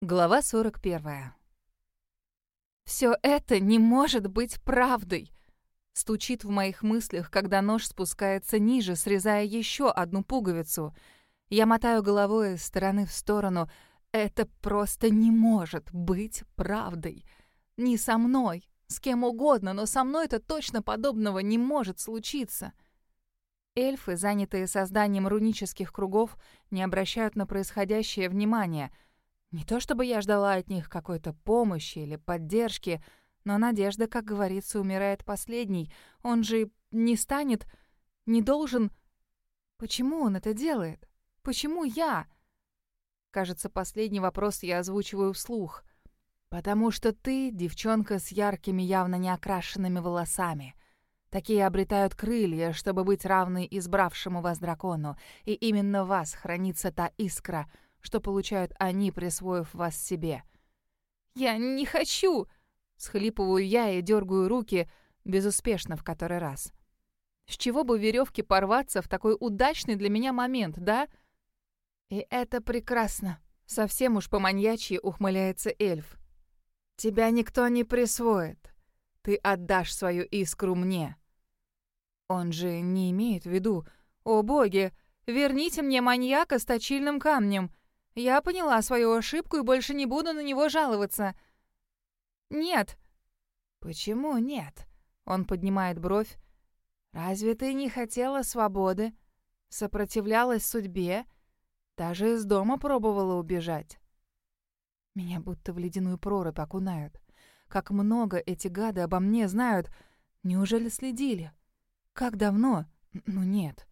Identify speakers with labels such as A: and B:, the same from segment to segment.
A: Глава 41. Все это не может быть правдой!» Стучит в моих мыслях, когда нож спускается ниже, срезая еще одну пуговицу. Я мотаю головой из стороны в сторону. Это просто не может быть правдой. Не со мной, с кем угодно, но со мной это точно подобного не может случиться. Эльфы, занятые созданием рунических кругов, не обращают на происходящее внимания — не то чтобы я ждала от них какой-то помощи или поддержки, но надежда, как говорится, умирает последней. Он же не станет, не должен... Почему он это делает? Почему я? Кажется, последний вопрос я озвучиваю вслух. «Потому что ты — девчонка с яркими, явно не окрашенными волосами. Такие обретают крылья, чтобы быть равной избравшему вас дракону, и именно вас хранится та искра — что получают они, присвоив вас себе. «Я не хочу!» — схлипываю я и дергаю руки, безуспешно в который раз. С чего бы веревке порваться в такой удачный для меня момент, да? И это прекрасно. Совсем уж по-маньячьи ухмыляется эльф. Тебя никто не присвоит. Ты отдашь свою искру мне. Он же не имеет в виду... О боги, верните мне маньяка с точильным камнем. Я поняла свою ошибку и больше не буду на него жаловаться. Нет. Почему нет? Он поднимает бровь. Разве ты не хотела свободы? Сопротивлялась судьбе? Даже из дома пробовала убежать. Меня будто в ледяную прорубь окунают. Как много эти гады обо мне знают. Неужели следили? Как давно? Ну нет.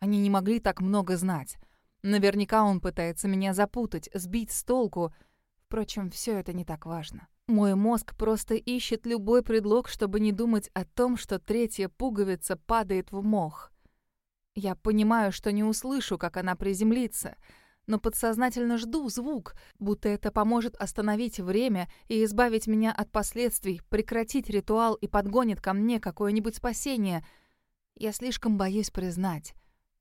A: Они не могли так много знать. Наверняка он пытается меня запутать, сбить с толку. Впрочем, все это не так важно. Мой мозг просто ищет любой предлог, чтобы не думать о том, что третья пуговица падает в мох. Я понимаю, что не услышу, как она приземлится, но подсознательно жду звук, будто это поможет остановить время и избавить меня от последствий, прекратить ритуал и подгонит ко мне какое-нибудь спасение. Я слишком боюсь признать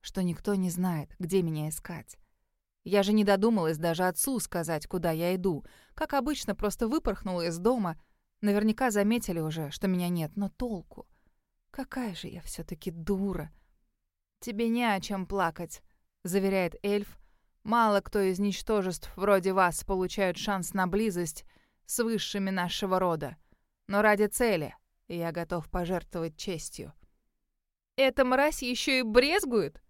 A: что никто не знает, где меня искать. Я же не додумалась даже отцу сказать, куда я иду. Как обычно, просто выпорхнула из дома. Наверняка заметили уже, что меня нет, но толку? Какая же я все таки дура. «Тебе не о чем плакать», — заверяет эльф. «Мало кто из ничтожеств вроде вас получают шанс на близость с высшими нашего рода. Но ради цели я готов пожертвовать честью». «Эта мразь еще и брезгует?»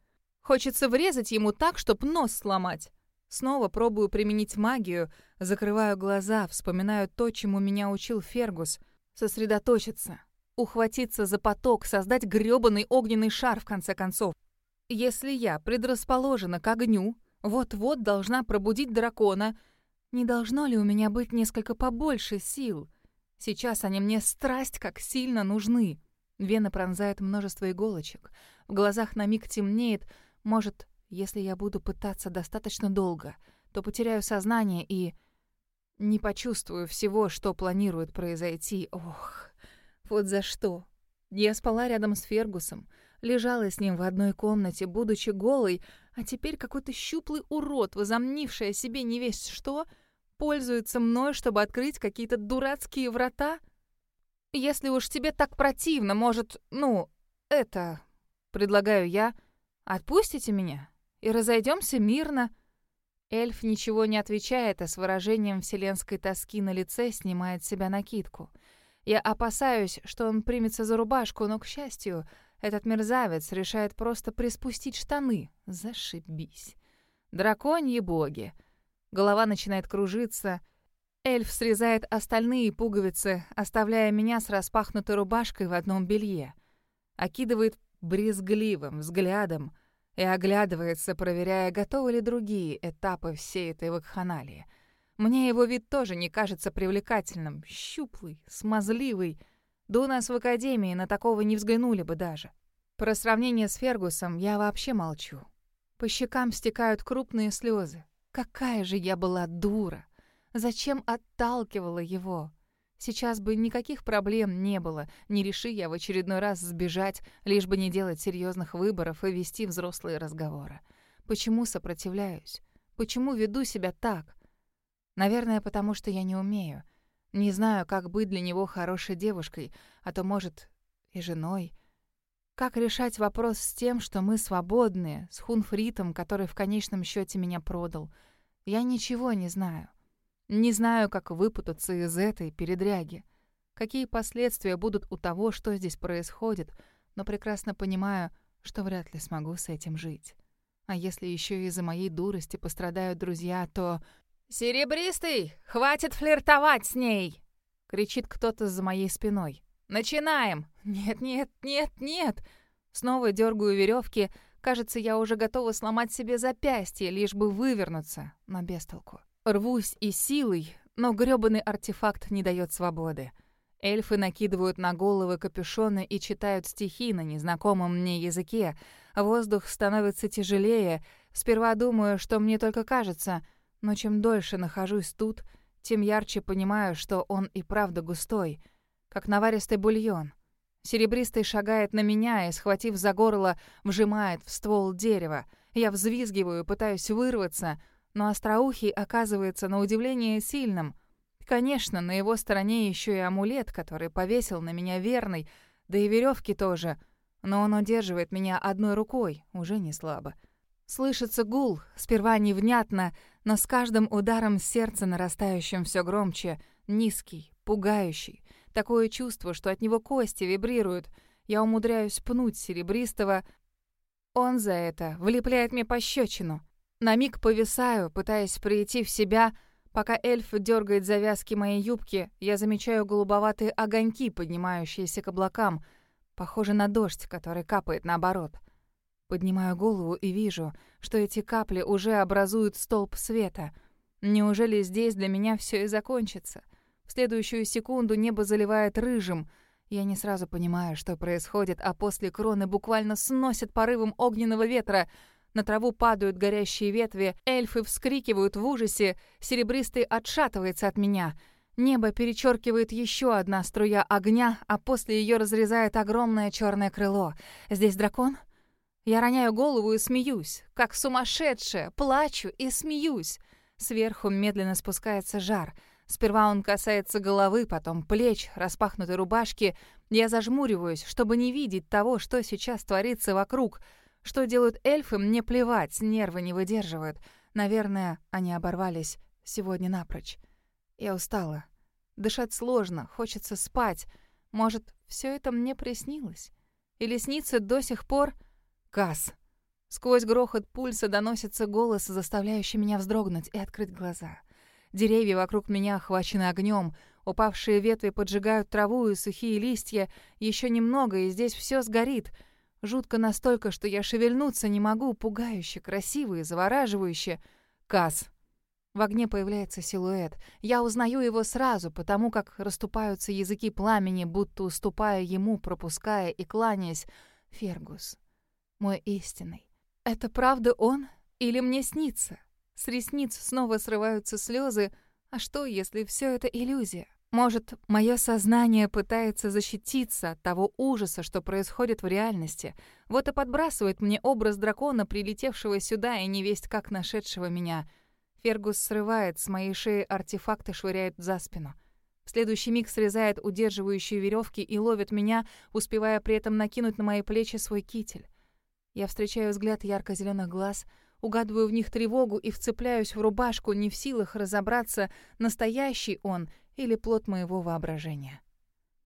A: Хочется врезать ему так, чтоб нос сломать. Снова пробую применить магию, закрываю глаза, вспоминаю то, чему меня учил Фергус. Сосредоточиться, ухватиться за поток, создать грёбаный огненный шар, в конце концов. Если я предрасположена к огню, вот-вот должна пробудить дракона, не должно ли у меня быть несколько побольше сил? Сейчас они мне страсть как сильно нужны. Вена пронзает множество иголочек. В глазах на миг темнеет, может, если я буду пытаться достаточно долго, то потеряю сознание и не почувствую всего, что планирует произойти. Ох, вот за что. Я спала рядом с Фергусом, лежала с ним в одной комнате, будучи голой, а теперь какой-то щуплый урод, возомнивший о себе не весь что, пользуется мной, чтобы открыть какие-то дурацкие врата. Если уж тебе так противно, может, ну, это, предлагаю я, — Отпустите меня и разойдемся мирно». Эльф ничего не отвечает, а с выражением вселенской тоски на лице снимает с себя накидку. Я опасаюсь, что он примется за рубашку, но, к счастью, этот мерзавец решает просто приспустить штаны. Зашибись. Драконьи боги. Голова начинает кружиться. Эльф срезает остальные пуговицы, оставляя меня с распахнутой рубашкой в одном белье. Окидывает брезгливым взглядом и оглядывается, проверяя, готовы ли другие этапы всей этой вакханалии. Мне его вид тоже не кажется привлекательным. Щуплый, смазливый. Да у нас в академии на такого не взглянули бы даже. Про сравнение с Фергусом я вообще молчу. По щекам стекают крупные слезы. Какая же я была дура! Зачем отталкивала его? Сейчас бы никаких проблем не было, не реши я в очередной раз сбежать, лишь бы не делать серьезных выборов и вести взрослые разговоры. Почему сопротивляюсь? Почему веду себя так? Наверное, потому что я не умею. Не знаю, как быть для него хорошей девушкой, а то, может, и женой. Как решать вопрос с тем, что мы свободные, с Хунфритом, который в конечном счете меня продал? Я ничего не знаю. Не знаю, как выпутаться из этой передряги. Какие последствия будут у того, что здесь происходит, но прекрасно понимаю, что вряд ли смогу с этим жить. А если еще из-за моей дурости пострадают друзья, то... «Серебристый, хватит флиртовать с ней!» — кричит кто-то за моей спиной. «Начинаем!» «Нет, нет, нет, нет!» Снова дергаю веревки. Кажется, я уже готова сломать себе запястье, лишь бы вывернуться, но без толку. Рвусь и силой, но грёбаный артефакт не дает свободы. Эльфы накидывают на головы капюшоны и читают стихи на незнакомом мне языке. Воздух становится тяжелее. Сперва думаю, что мне только кажется, но чем дольше нахожусь тут, тем ярче понимаю, что он и правда густой, как наваристый бульон. Серебристый шагает на меня и, схватив за горло, вжимает в ствол дерева. Я взвизгиваю, пытаюсь вырваться, но остроухий оказывается на удивление сильным — Конечно, на его стороне еще и амулет, который повесил на меня верный, да и веревки тоже, но он удерживает меня одной рукой, уже не слабо. Слышится гул, сперва невнятно, но с каждым ударом сердца нарастающим все громче, низкий, пугающий. Такое чувство, что от него кости вибрируют. Я умудряюсь пнуть серебристого. Он за это влепляет мне пощечину. На миг повисаю, пытаясь прийти в себя — Пока эльф дергает завязки моей юбки, я замечаю голубоватые огоньки, поднимающиеся к облакам, похоже на дождь, который капает наоборот. Поднимаю голову и вижу, что эти капли уже образуют столб света. Неужели здесь для меня все и закончится? В следующую секунду небо заливает рыжим. Я не сразу понимаю, что происходит, а после кроны буквально сносит порывом огненного ветра — на траву падают горящие ветви, эльфы вскрикивают в ужасе, серебристый отшатывается от меня. Небо перечеркивает еще одна струя огня, а после ее разрезает огромное черное крыло. Здесь дракон? Я роняю голову и смеюсь, как сумасшедшая, плачу и смеюсь. Сверху медленно спускается жар. Сперва он касается головы, потом плеч, распахнутой рубашки. Я зажмуриваюсь, чтобы не видеть того, что сейчас творится вокруг — что делают эльфы, мне плевать, нервы не выдерживают. Наверное, они оборвались сегодня напрочь. Я устала. Дышать сложно, хочется спать. Может, все это мне приснилось? Или снится до сих пор... Касс. Сквозь грохот пульса доносится голос, заставляющий меня вздрогнуть и открыть глаза. Деревья вокруг меня охвачены огнем, упавшие ветви поджигают траву и сухие листья. Еще немного, и здесь все сгорит — Жутко настолько, что я шевельнуться не могу, пугающе, красиво и завораживающе. Кас. В огне появляется силуэт. Я узнаю его сразу, потому как расступаются языки пламени, будто уступая ему, пропуская и кланяясь. Фергус. Мой истинный. Это правда он? Или мне снится? С ресниц снова срываются слезы. А что, если все это иллюзия? Может, мое сознание пытается защититься от того ужаса, что происходит в реальности, вот и подбрасывает мне образ дракона, прилетевшего сюда и невесть как нашедшего меня. Фергус срывает с моей шеи артефакт и швыряет за спину. В следующий миг срезает удерживающие веревки и ловит меня, успевая при этом накинуть на мои плечи свой китель. Я встречаю взгляд ярко зеленых глаз, угадываю в них тревогу и вцепляюсь в рубашку, не в силах разобраться, настоящий он — или плод моего воображения.